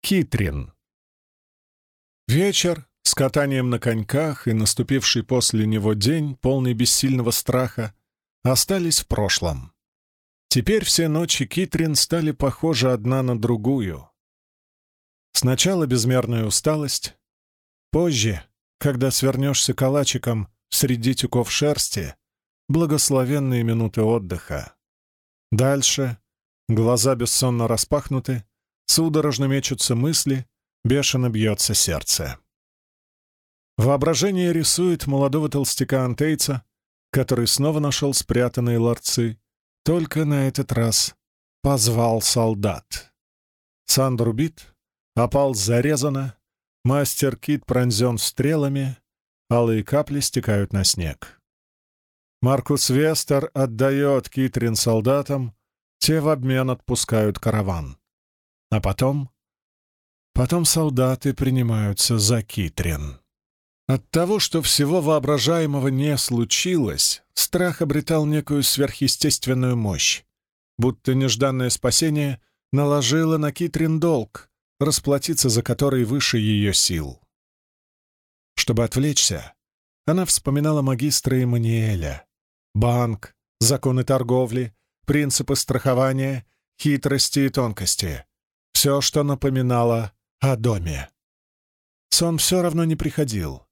Китрин. Вечер с катанием на коньках и наступивший после него день, полный бессильного страха, остались в прошлом. Теперь все ночи Китрин стали похожи одна на другую. Сначала безмерная усталость, позже, когда свернешься калачиком среди тюков шерсти, благословенные минуты отдыха. Дальше глаза бессонно распахнуты, Судорожно мечутся мысли, бешено бьется сердце. Воображение рисует молодого толстяка Антейца, который снова нашел спрятанные ларцы, только на этот раз позвал солдат. Сандр убит, опал зарезана, мастер Кит пронзен стрелами, алые капли стекают на снег. Маркус Вестер отдает Китрин солдатам, те в обмен отпускают караван. А потом... Потом солдаты принимаются за Китрин. От того, что всего воображаемого не случилось, страх обретал некую сверхъестественную мощь, будто нежданное спасение наложило на Китрин долг, расплатиться за который выше ее сил. Чтобы отвлечься, она вспоминала магистра Эммануэля, банк, законы торговли, принципы страхования, хитрости и тонкости, все, что напоминало о доме. Сон все равно не приходил,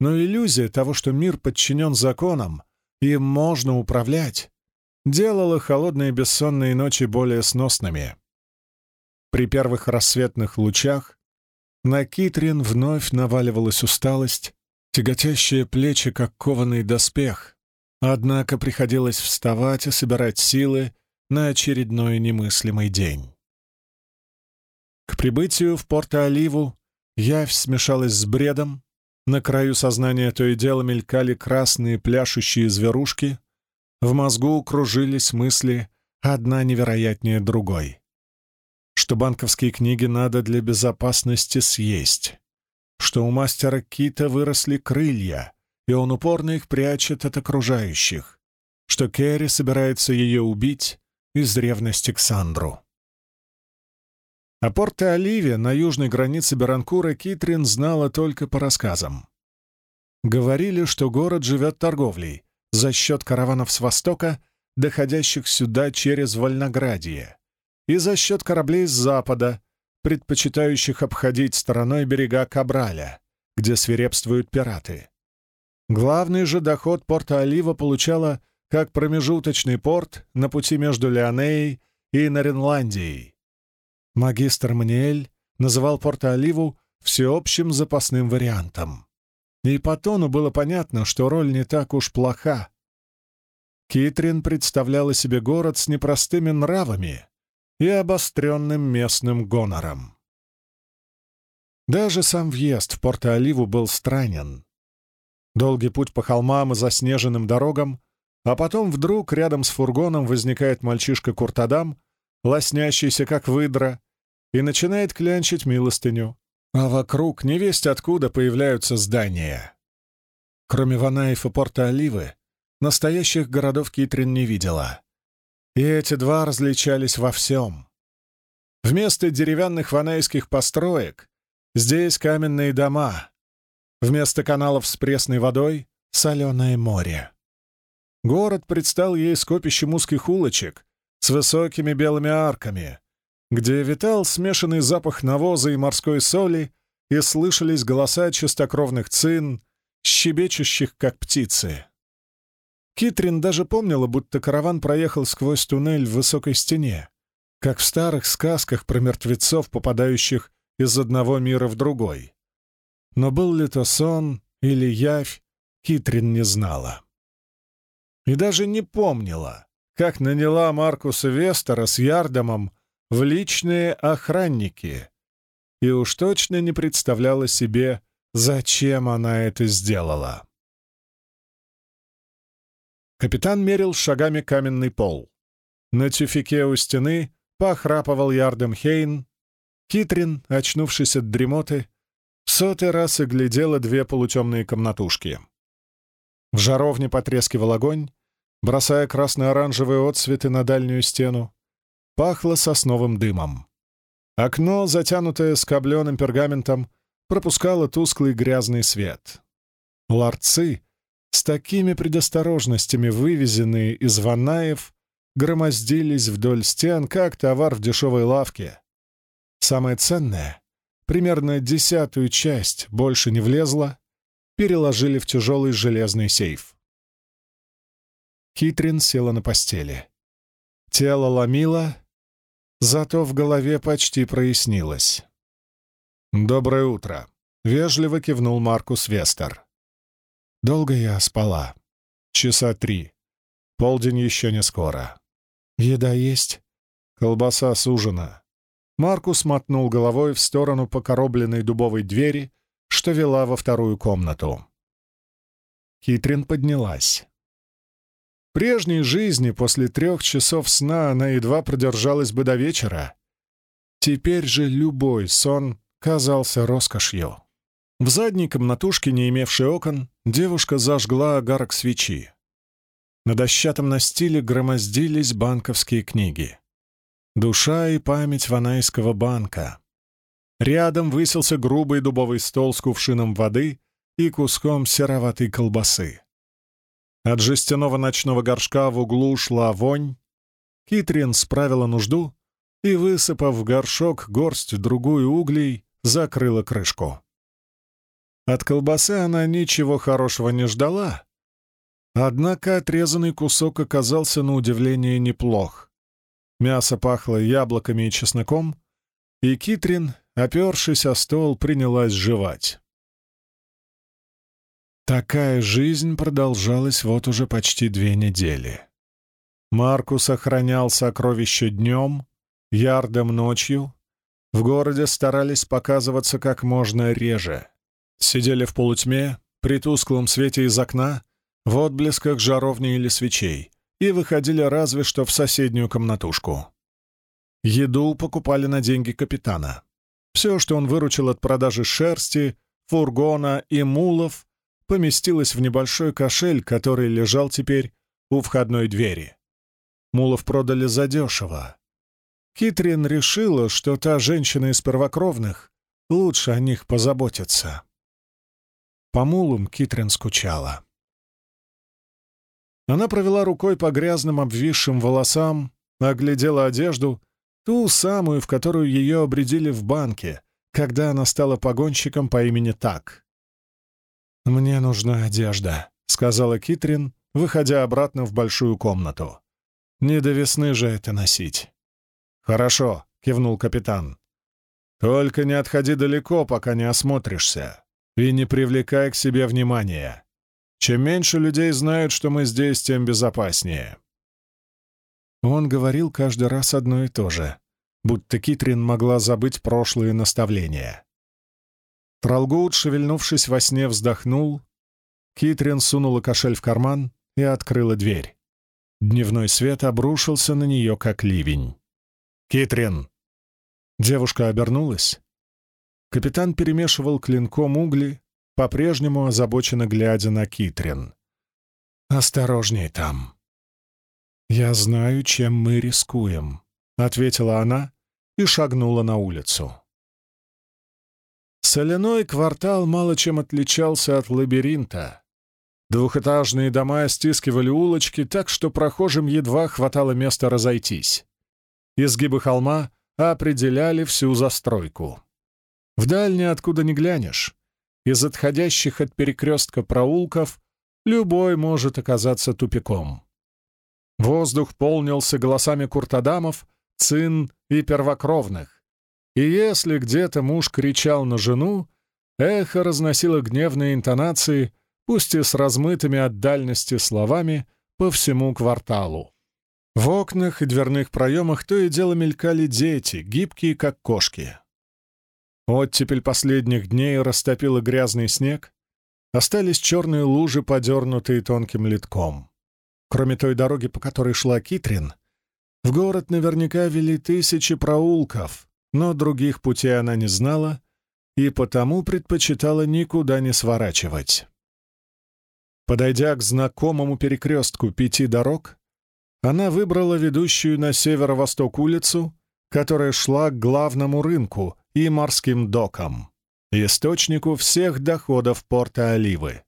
но иллюзия того, что мир подчинен законам, и можно управлять, делала холодные бессонные ночи более сносными. При первых рассветных лучах на Китрин вновь наваливалась усталость, тяготящие плечи, как кованый доспех, однако приходилось вставать и собирать силы на очередной немыслимый день. К прибытию в Порто-Оливу явь смешалась с бредом, на краю сознания то и дело мелькали красные пляшущие зверушки, в мозгу кружились мысли, одна невероятнее другой. Что банковские книги надо для безопасности съесть, что у мастера Кита выросли крылья, и он упорно их прячет от окружающих, что Керри собирается ее убить из ревности к Сандру. О Порто-Оливе на южной границе Баранкура Китрин знала только по рассказам. Говорили, что город живет торговлей за счет караванов с востока, доходящих сюда через Вольноградье, и за счет кораблей с запада, предпочитающих обходить стороной берега Кабраля, где свирепствуют пираты. Главный же доход Порто-Олива получала как промежуточный порт на пути между Леонеей и Наренландией, Магистр Маниэль называл Порто-Оливу всеобщим запасным вариантом. И по тону было понятно, что роль не так уж плоха. Китрин представляла себе город с непростыми нравами и обостренным местным гонором. Даже сам въезд в Порто-Оливу был странен. Долгий путь по холмам и заснеженным дорогам, а потом вдруг рядом с фургоном возникает мальчишка Куртадам лоснящийся как выдра, и начинает клянчить милостыню, а вокруг невесть откуда появляются здания. Кроме Ванаев и Порта-Оливы, настоящих городов Китрин не видела. И эти два различались во всем. Вместо деревянных ванайских построек здесь каменные дома, вместо каналов с пресной водой — соленое море. Город предстал ей скопищем узких улочек, с высокими белыми арками, где витал смешанный запах навоза и морской соли, и слышались голоса чистокровных цин, щебечущих, как птицы. Китрин даже помнила, будто караван проехал сквозь туннель в высокой стене, как в старых сказках про мертвецов, попадающих из одного мира в другой. Но был ли то сон или явь, Китрин не знала. И даже не помнила, как наняла Маркуса Вестера с Ярдомом в личные охранники, и уж точно не представляла себе, зачем она это сделала. Капитан мерил шагами каменный пол. На тюфике у стены похрапывал Ярдом Хейн. Китрин, очнувшись от дремоты, в сотый раз и глядела две полутемные комнатушки. В жаровне потрескивал огонь, бросая красно-оранжевые отсветы на дальнюю стену, пахло сосновым дымом. Окно, затянутое скобленым пергаментом, пропускало тусклый грязный свет. Ларцы, с такими предосторожностями вывезенные из ванаев, громоздились вдоль стен, как товар в дешевой лавке. Самое ценное, примерно десятую часть, больше не влезла, переложили в тяжелый железный сейф. Китрин села на постели. Тело ломило, зато в голове почти прояснилось. «Доброе утро», — вежливо кивнул Маркус Вестер. «Долго я спала. Часа три. Полдень еще не скоро. Еда есть?» «Колбаса с ужина». Маркус мотнул головой в сторону покоробленной дубовой двери, что вела во вторую комнату. Китрин поднялась прежней жизни после трех часов сна она едва продержалась бы до вечера. Теперь же любой сон казался роскошью. В задней комнатушке, не имевшей окон, девушка зажгла огарок свечи. На дощатом настиле громоздились банковские книги. «Душа и память Ванайского банка». Рядом высился грубый дубовый стол с кувшином воды и куском сероватой колбасы. От жестяного ночного горшка в углу шла вонь. Китрин справила нужду и, высыпав в горшок горсть другую углей, закрыла крышку. От колбасы она ничего хорошего не ждала, однако отрезанный кусок оказался на удивление неплох. Мясо пахло яблоками и чесноком, и Китрин, опершись о стол, принялась жевать. Такая жизнь продолжалась вот уже почти две недели. Маркус охранял сокровища днем, ярдом ночью. В городе старались показываться как можно реже. Сидели в полутьме, при тусклом свете из окна, в отблесках жаровни или свечей, и выходили разве что в соседнюю комнатушку. Еду покупали на деньги капитана. Все, что он выручил от продажи шерсти, фургона и мулов, поместилась в небольшой кошель, который лежал теперь у входной двери. Мулов продали задешево. Китрин решила, что та женщина из первокровных лучше о них позаботится. По мулам Китрин скучала. Она провела рукой по грязным обвисшим волосам, оглядела одежду, ту самую, в которую ее обредили в банке, когда она стала погонщиком по имени Так. «Мне нужна одежда», — сказала Китрин, выходя обратно в большую комнату. «Не до весны же это носить». «Хорошо», — кивнул капитан. «Только не отходи далеко, пока не осмотришься, и не привлекай к себе внимания. Чем меньше людей знают, что мы здесь, тем безопаснее». Он говорил каждый раз одно и то же, будто Китрин могла забыть прошлые наставления. Тралгут, шевельнувшись во сне, вздохнул. Китрин сунула кошель в карман и открыла дверь. Дневной свет обрушился на нее, как ливень. «Китрин!» Девушка обернулась. Капитан перемешивал клинком угли, по-прежнему озабоченно глядя на Китрин. «Осторожней там!» «Я знаю, чем мы рискуем», — ответила она и шагнула на улицу. Соляной квартал мало чем отличался от лабиринта. Двухэтажные дома стискивали улочки так, что прохожим едва хватало места разойтись. Изгибы холма определяли всю застройку. В дальне, откуда не глянешь, из отходящих от перекрестка проулков любой может оказаться тупиком. Воздух полнился голосами куртадамов, цин и первокровных, и если где-то муж кричал на жену, эхо разносило гневные интонации, пусть и с размытыми от дальности словами, по всему кварталу. В окнах и дверных проемах то и дело мелькали дети, гибкие, как кошки. Оттепель последних дней растопила грязный снег, остались черные лужи, подернутые тонким литком. Кроме той дороги, по которой шла Китрин, в город наверняка вели тысячи проулков, но других путей она не знала и потому предпочитала никуда не сворачивать. Подойдя к знакомому перекрестку пяти дорог, она выбрала ведущую на северо-восток улицу, которая шла к главному рынку и морским докам, источнику всех доходов порта Оливы.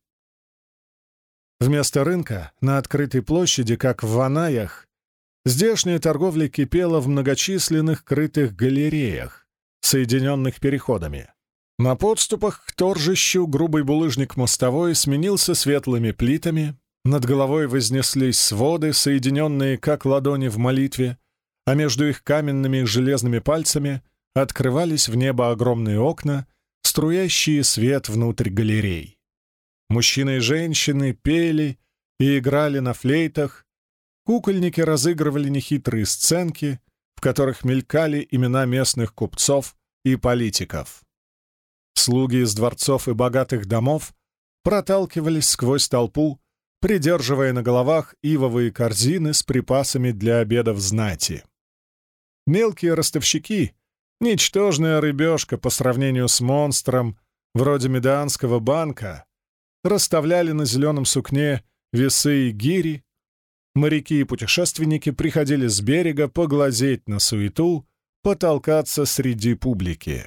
Вместо рынка на открытой площади, как в Ванаях, здешняя торговля кипела в многочисленных крытых галереях, соединенных переходами. На подступах к торжищу грубый булыжник мостовой сменился светлыми плитами, над головой вознеслись своды, соединенные как ладони в молитве, а между их каменными и железными пальцами открывались в небо огромные окна, струящие свет внутрь галерей. Мужчины и женщины пели и играли на флейтах, кукольники разыгрывали нехитрые сценки, в которых мелькали имена местных купцов и политиков. Слуги из дворцов и богатых домов проталкивались сквозь толпу, придерживая на головах ивовые корзины с припасами для обедов знати. Мелкие ростовщики — ничтожная рыбешка по сравнению с монстром, вроде Медианского банка, расставляли на зеленом сукне весы и гири, моряки и путешественники приходили с берега поглазеть на суету, потолкаться среди публики.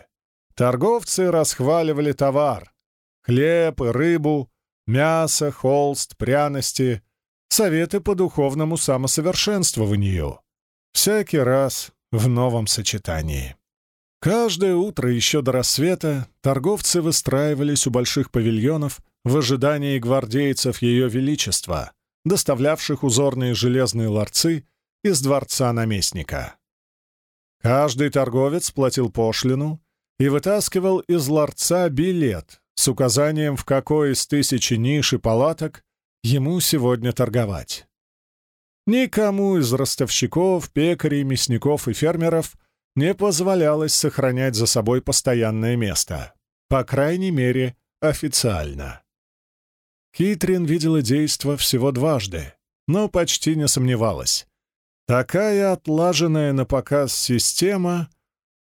Торговцы расхваливали товар — хлеб и рыбу, мясо, холст, пряности, советы по духовному самосовершенствованию. Всякий раз в новом сочетании. Каждое утро еще до рассвета торговцы выстраивались у больших павильонов в ожидании гвардейцев Ее Величества, доставлявших узорные железные ларцы из дворца наместника. Каждый торговец платил пошлину и вытаскивал из ларца билет с указанием, в какой из тысячи ниш и палаток ему сегодня торговать. Никому из ростовщиков, пекарей, мясников и фермеров не позволялось сохранять за собой постоянное место, по крайней мере, официально. Китрин видела действо всего дважды, но почти не сомневалась. Такая отлаженная на показ система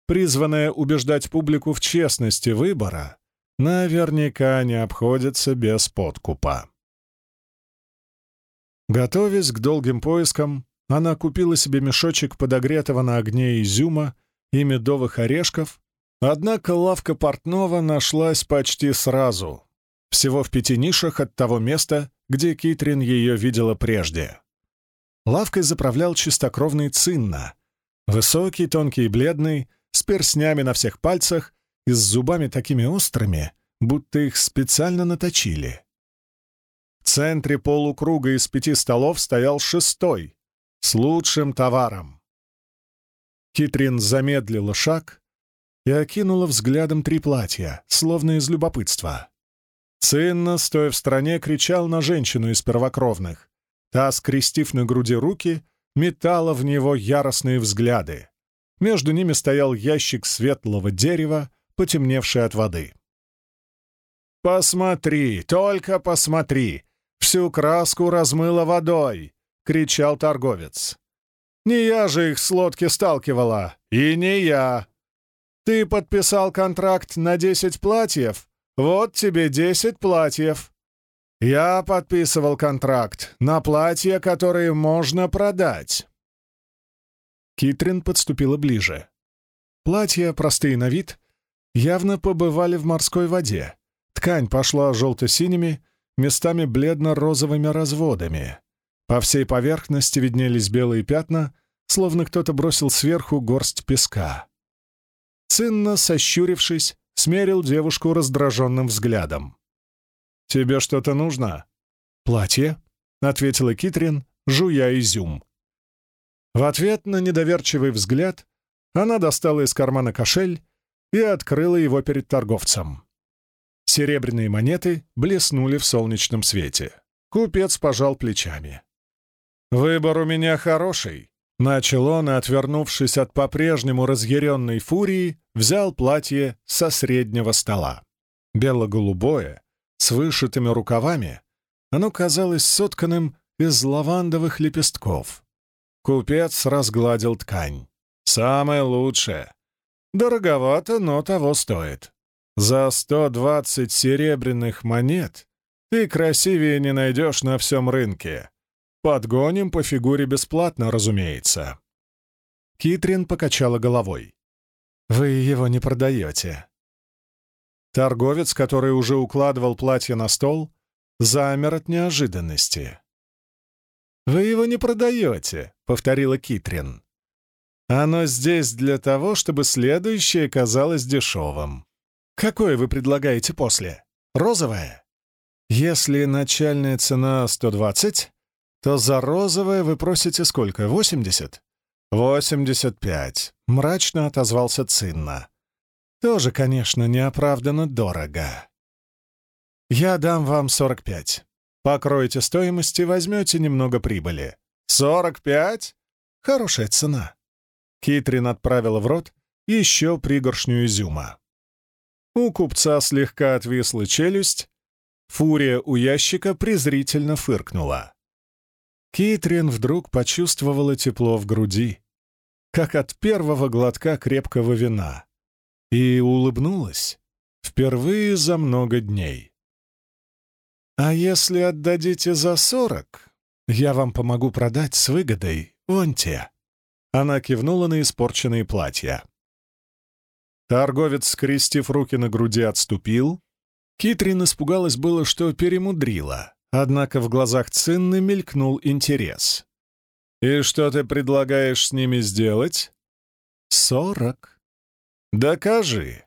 призванная убеждать публику в честности выбора, наверняка не обходится без подкупа. Готовясь к долгим поискам, она купила себе мешочек подогретого на огне изюма и медовых орешков, однако лавка портного нашлась почти сразу, всего в пяти нишах от того места, где Китрин ее видела прежде. Лавкой заправлял чистокровный Цинна, высокий, тонкий и бледный, с перстнями на всех пальцах и с зубами такими острыми, будто их специально наточили. В центре полукруга из пяти столов стоял шестой, с лучшим товаром. Китрин замедлила шаг и окинула взглядом три платья, словно из любопытства. Цинна, стоя в стороне, кричал на женщину из первокровных. Та, скрестив на груди руки, метала в него яростные взгляды. Между ними стоял ящик светлого дерева, потемневший от воды. «Посмотри, только посмотри! Всю краску размыло водой!» — кричал торговец. «Не я же их с лодки сталкивала, и не я! Ты подписал контракт на десять платьев? Вот тебе десять платьев!» «Я подписывал контракт на платья, которые можно продать!» Китрин подступила ближе. Платья, простые на вид, явно побывали в морской воде. Ткань пошла желто-синими, местами бледно-розовыми разводами. По всей поверхности виднелись белые пятна, словно кто-то бросил сверху горсть песка. Цинно, сощурившись, смерил девушку раздраженным взглядом. «Тебе что-то нужно?» «Платье», — ответила Китрин, жуя изюм. В ответ на недоверчивый взгляд она достала из кармана кошель и открыла его перед торговцем. Серебряные монеты блеснули в солнечном свете. Купец пожал плечами. «Выбор у меня хороший», — начал он, отвернувшись от по-прежнему разъяренной фурии, взял платье со среднего стола. Бело-голубое, с вышитыми рукавами, оно казалось сотканным из лавандовых лепестков. Купец разгладил ткань. «Самое лучшее. Дороговато, но того стоит. За сто двадцать серебряных монет ты красивее не найдешь на всем рынке. Подгоним по фигуре бесплатно, разумеется». Китрин покачала головой. «Вы его не продаете». Торговец, который уже укладывал платье на стол, замер от неожиданности. «Вы его не продаете», — повторила Китрин. «Оно здесь для того, чтобы следующее казалось дешевым. Какое вы предлагаете после? Розовое? Если начальная цена 120, то за розовое вы просите сколько? 80? 85. Мрачно отозвался Цинна. Тоже, конечно, неоправданно дорого. Я дам вам 45. Покроете стоимость и возьмете немного прибыли. «Сорок пять? Хорошая цена». Китрин отправила в рот еще пригоршню изюма. У купца слегка отвисла челюсть, фурия у ящика презрительно фыркнула. Китрин вдруг почувствовала тепло в груди, как от первого глотка крепкого вина, и улыбнулась впервые за много дней. «А если отдадите за сорок, я вам помогу продать с выгодой вон те». Она кивнула на испорченные платья. Торговец, скрестив руки на груди, отступил. Китрин испугалась было, что перемудрила, однако в глазах Цинны мелькнул интерес. «И что ты предлагаешь с ними сделать?» «Сорок». «Докажи».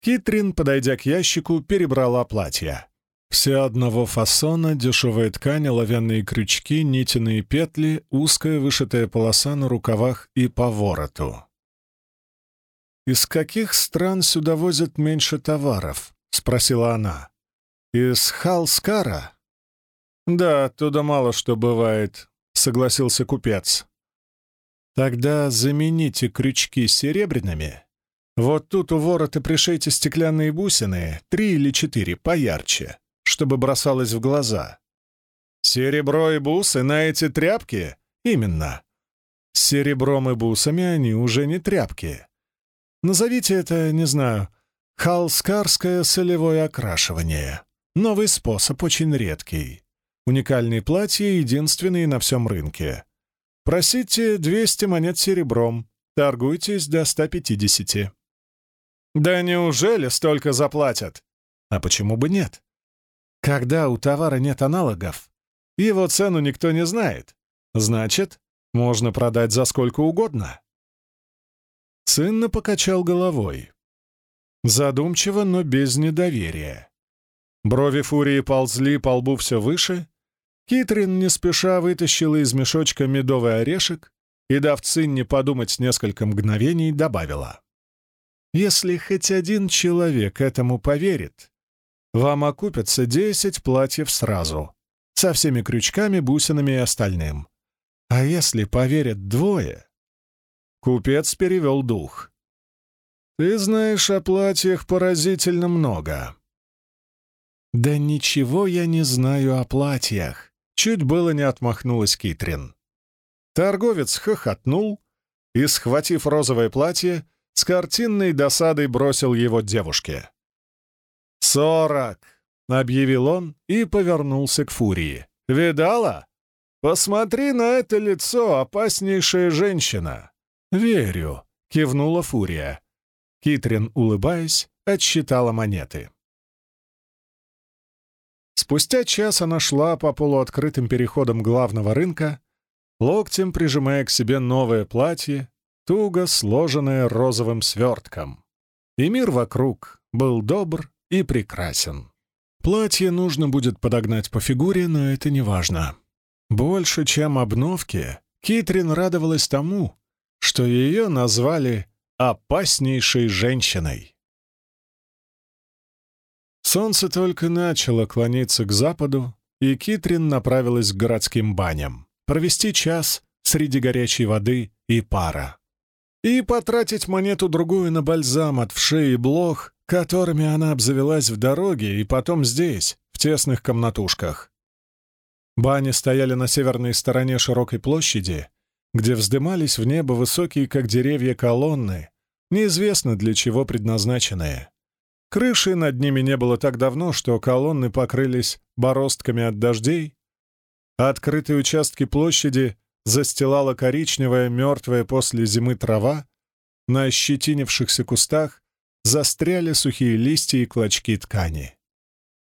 Китрин, подойдя к ящику, перебрала платья. Все одного фасона, дешевая ткань, оловянные крючки, нитяные петли, узкая вышитая полоса на рукавах и по вороту. «Из каких стран сюда возят меньше товаров?» — спросила она. «Из Халскара?» «Да, оттуда мало что бывает», — согласился купец. «Тогда замените крючки серебряными. Вот тут у ворота пришейте стеклянные бусины, три или четыре, поярче чтобы бросалось в глаза. «Серебро и бусы на эти тряпки?» «Именно. С серебром и бусами они уже не тряпки. Назовите это, не знаю, халскарское солевое окрашивание. Новый способ, очень редкий. Уникальные платья, единственные на всем рынке. Просите 200 монет серебром, торгуйтесь до 150. Да неужели столько заплатят? А почему бы нет? Когда у товара нет аналогов, его цену никто не знает. Значит, можно продать за сколько угодно. Цинна покачал головой. Задумчиво, но без недоверия. Брови фурии ползли по лбу все выше. Китрин не спеша вытащила из мешочка медовый орешек и, дав Цинне подумать несколько мгновений, добавила. «Если хоть один человек этому поверит, вам окупятся десять платьев сразу, со всеми крючками, бусинами и остальным. А если поверят двое? Купец перевел дух. Ты знаешь о платьях поразительно много. Да ничего я не знаю о платьях. Чуть было не отмахнулась Китрин. Торговец хохотнул и, схватив розовое платье, с картинной досадой бросил его девушке. «Сорок!» — объявил он и повернулся к Фурии. «Видала? Посмотри на это лицо, опаснейшая женщина!» «Верю», — кивнула Фурия. Китрин, улыбаясь, отсчитала монеты. Спустя час она шла по полуоткрытым переходам главного рынка, локтем прижимая к себе новое платье, туго сложенное розовым свертком. И мир вокруг был добр и прекрасен. Платье нужно будет подогнать по фигуре, но это не важно. Больше, чем обновки, Китрин радовалась тому, что ее назвали «опаснейшей женщиной». Солнце только начало клониться к западу, и Китрин направилась к городским баням, провести час среди горячей воды и пара. И потратить монету-другую на бальзам от вшей и блох, которыми она обзавелась в дороге и потом здесь, в тесных комнатушках. Бани стояли на северной стороне широкой площади, где вздымались в небо высокие, как деревья, колонны, неизвестно для чего предназначенные. Крыши над ними не было так давно, что колонны покрылись бороздками от дождей, а открытые участки площади застилала коричневая, мертвая после зимы трава, на ощетинившихся кустах застряли сухие листья и клочки ткани.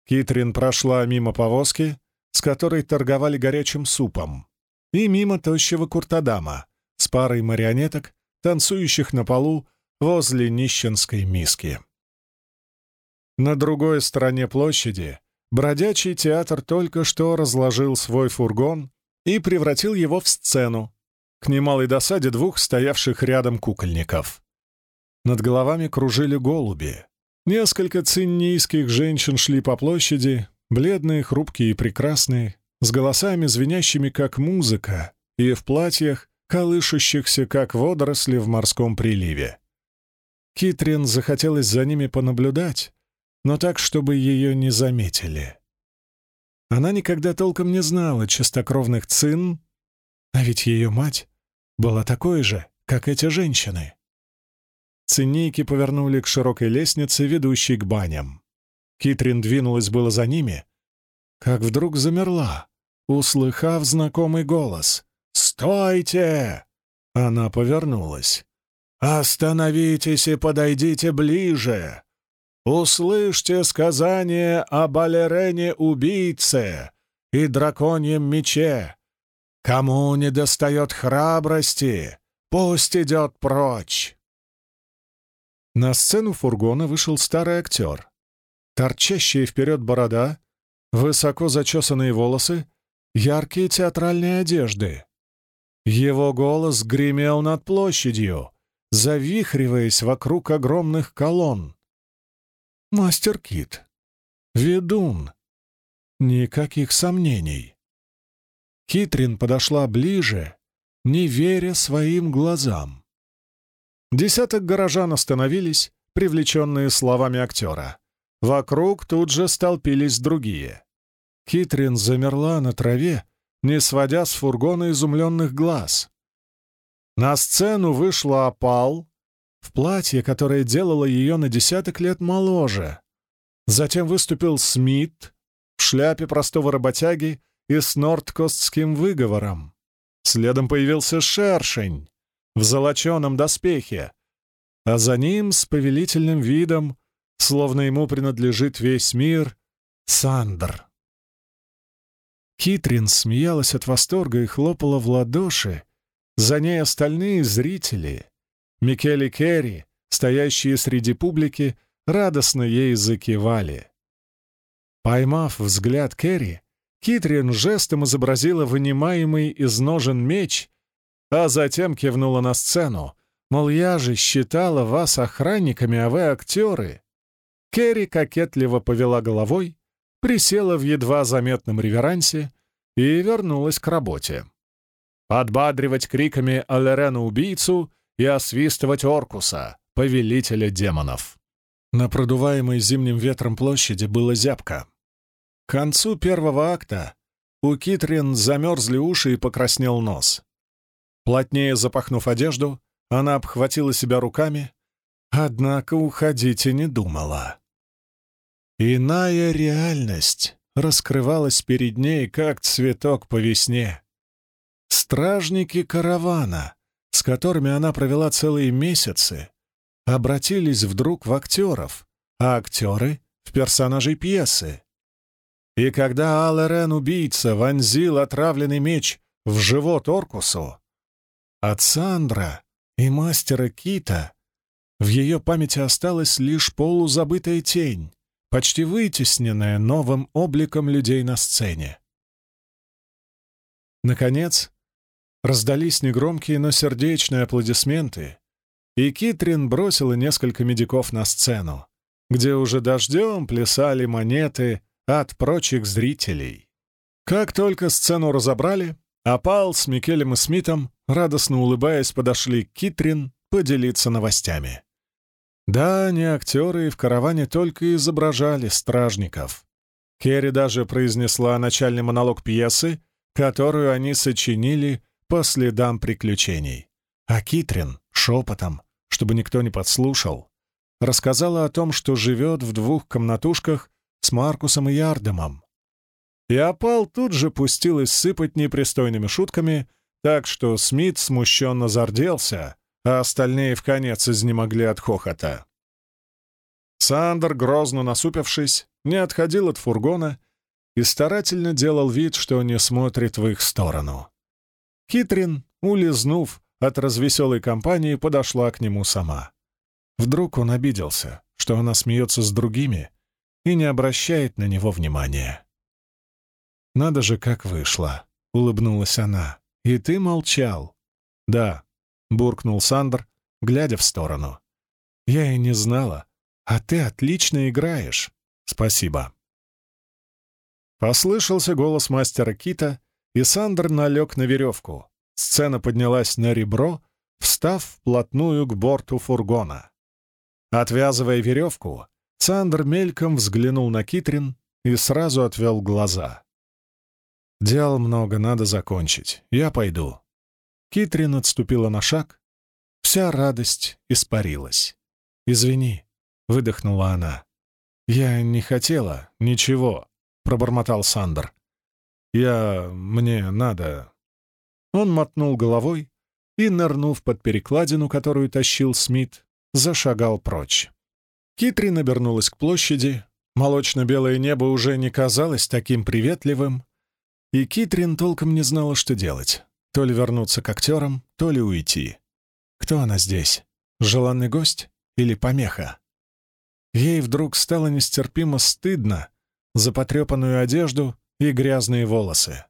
Китрин прошла мимо повозки, с которой торговали горячим супом, и мимо тощего куртадама с парой марионеток, танцующих на полу возле нищенской миски. На другой стороне площади бродячий театр только что разложил свой фургон и превратил его в сцену, к немалой досаде двух стоявших рядом кукольников. Над головами кружили голуби. Несколько циннийских женщин шли по площади, бледные, хрупкие и прекрасные, с голосами, звенящими как музыка, и в платьях, колышущихся как водоросли в морском приливе. Китрин захотелось за ними понаблюдать, но так, чтобы ее не заметили. Она никогда толком не знала чистокровных цин, а ведь ее мать была такой же, как эти женщины. Циннейки повернули к широкой лестнице, ведущей к баням. Китрин двинулась было за ними, как вдруг замерла, услыхав знакомый голос. «Стойте!» Она повернулась. «Остановитесь и подойдите ближе! Услышьте сказание о балерене-убийце и драконьем мече. Кому не достает храбрости, пусть идет прочь!» На сцену фургона вышел старый актер. Торчащая вперед борода, высоко зачесанные волосы, яркие театральные одежды. Его голос гремел над площадью, завихриваясь вокруг огромных колонн. Мастер Кит. Ведун. Никаких сомнений. Китрин подошла ближе, не веря своим глазам. Десяток горожан остановились, привлеченные словами актера. Вокруг тут же столпились другие. Китрин замерла на траве, не сводя с фургона изумленных глаз. На сцену вышла опал, в платье, которое делало ее на десяток лет моложе. Затем выступил Смит в шляпе простого работяги и с нордкостским выговором. Следом появился Шершень в золоченом доспехе, а за ним с повелительным видом, словно ему принадлежит весь мир, Сандр. Китрин смеялась от восторга и хлопала в ладоши, за ней остальные зрители — Микеле Керри, стоящие среди публики, радостно ей закивали. Поймав взгляд Керри, Китрин жестом изобразила вынимаемый из ножен меч, а затем кивнула на сцену, мол, я же считала вас охранниками, а вы актеры. Керри кокетливо повела головой, присела в едва заметном реверансе и вернулась к работе. Подбадривать криками Алерена-убийцу и освистывать Оркуса, повелителя демонов. На продуваемой зимним ветром площади было зябко. К концу первого акта у Китрин замерзли уши и покраснел нос. Плотнее запахнув одежду, она обхватила себя руками, однако уходить и не думала. Иная реальность раскрывалась перед ней, как цветок по весне. Стражники каравана, с которыми она провела целые месяцы, обратились вдруг в актеров, а актеры — в персонажей пьесы. И когда Аллерен-убийца вонзил отравленный меч в живот Оркусу, от Сандра и мастера Кита в ее памяти осталась лишь полузабытая тень, почти вытесненная новым обликом людей на сцене. Наконец, Раздались негромкие, но сердечные аплодисменты, и Китрин бросила несколько медиков на сцену, где уже дождем плясали монеты от прочих зрителей. Как только сцену разобрали, Апал с Микелем и Смитом, радостно улыбаясь, подошли к Китрин поделиться новостями. Да, не актеры в караване только изображали стражников. Керри даже произнесла начальный монолог пьесы, которую они сочинили по следам приключений. А Китрин шепотом, чтобы никто не подслушал, рассказала о том, что живет в двух комнатушках с Маркусом и Ярдемом. И опал тут же пустилась сыпать непристойными шутками так что Смит смущенно зарделся, а остальные в конец изнемогли от хохота. Сандер, грозно насупившись, не отходил от фургона и старательно делал вид, что не смотрит в их сторону. Китрин, улизнув от развеселой компании, подошла к нему сама. Вдруг он обиделся, что она смеется с другими и не обращает на него внимания. «Надо же, как вышло!» — улыбнулась она. «И ты молчал?» «Да», — буркнул Сандр, глядя в сторону. «Я и не знала. А ты отлично играешь. Спасибо». Послышался голос мастера Кита, и Сандр налег на веревку. Сцена поднялась на ребро, встав вплотную к борту фургона. Отвязывая веревку, Сандр мельком взглянул на Китрин и сразу отвел глаза. «Дел много, надо закончить. Я пойду». Китрин отступила на шаг. Вся радость испарилась. «Извини», — выдохнула она. «Я не хотела. Ничего. — пробормотал Сандер. «Я... мне надо...» Он мотнул головой и, нырнув под перекладину, которую тащил Смит, зашагал прочь. Китри набернулась к площади, молочно-белое небо уже не казалось таким приветливым, и Китрин толком не знала, что делать. То ли вернуться к актерам, то ли уйти. Кто она здесь? Желанный гость или помеха? Ей вдруг стало нестерпимо стыдно за потрепанную одежду и грязные волосы.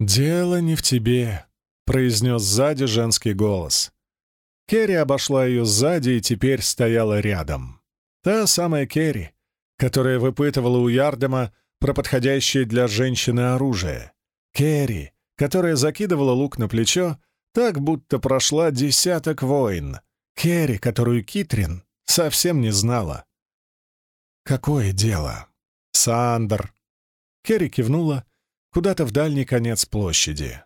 «Дело не в тебе», — произнес сзади женский голос. Керри обошла ее сзади и теперь стояла рядом. Та самая Керри, которая выпытывала у Ярдема про подходящее для женщины оружие. Керри, которая закидывала лук на плечо, так будто прошла десяток войн. Керри, которую Китрин совсем не знала. Какое дело? Сандер. Керри кивнула куда-то в дальний конец площади.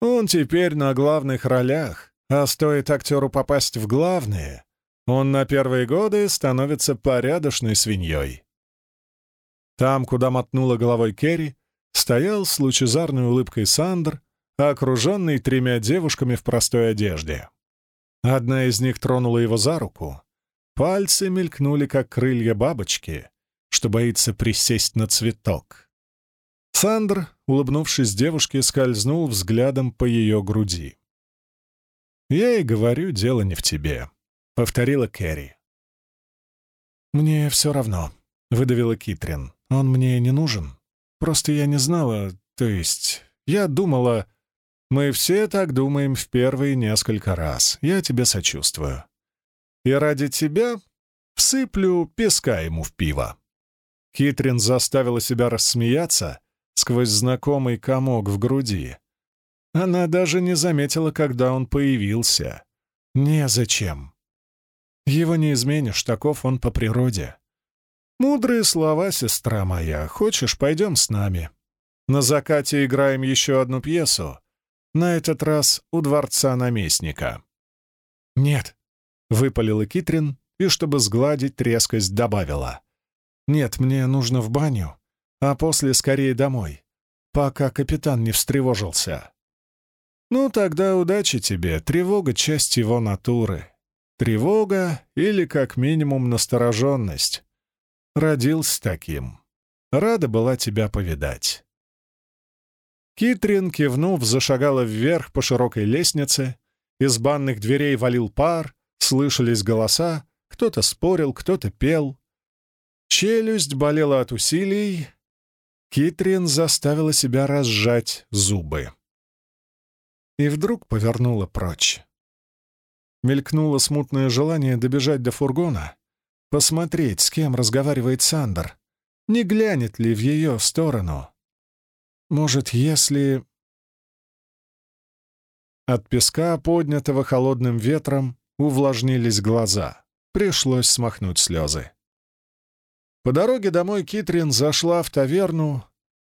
Он теперь на главных ролях, а стоит актеру попасть в главные, он на первые годы становится порядочной свиньей. Там, куда мотнула головой Керри, стоял с лучезарной улыбкой Сандер, окруженный тремя девушками в простой одежде. Одна из них тронула его за руку. Пальцы мелькнули, как крылья бабочки, что боится присесть на цветок. Сандр, улыбнувшись девушке, скользнул взглядом по ее груди. «Я и говорю, дело не в тебе», — повторила Кэрри. «Мне все равно», — выдавила Китрин. «Он мне не нужен. Просто я не знала, то есть я думала...» «Мы все так думаем в первые несколько раз. Я тебе сочувствую. И ради тебя всыплю песка ему в пиво». Китрин заставила себя рассмеяться сквозь знакомый комок в груди. Она даже не заметила, когда он появился. Незачем. Его не изменишь, таков он по природе. Мудрые слова, сестра моя. Хочешь, пойдем с нами? На закате играем еще одну пьесу. На этот раз у дворца наместника. «Нет», — выпалила Китрин и, чтобы сгладить резкость, добавила. «Нет, мне нужно в баню, а после скорее домой, пока капитан не встревожился». «Ну, тогда удачи тебе, тревога — часть его натуры. Тревога или, как минимум, настороженность. Родился таким. Рада была тебя повидать». Китрин, кивнув, зашагала вверх по широкой лестнице, из банных дверей валил пар, слышались голоса, кто-то спорил, кто-то пел. Челюсть болела от усилий. Китрин заставила себя разжать зубы. И вдруг повернула прочь. Мелькнуло смутное желание добежать до фургона, посмотреть, с кем разговаривает Сандер, не глянет ли в ее сторону. Может, если... От песка, поднятого холодным ветром, увлажнились глаза. Пришлось смахнуть слезы. По дороге домой Китрин зашла в таверну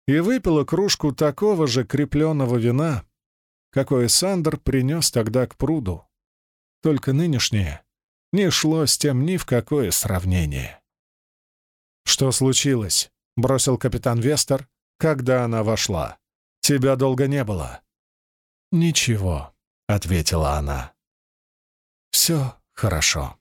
и выпила кружку такого же крепленного вина, какое Сандер принес тогда к пруду. Только нынешнее не шло с тем ни в какое сравнение. «Что случилось?» — бросил капитан Вестер, когда она вошла. «Тебя долго не было». «Ничего», — ответила она. «Все хорошо».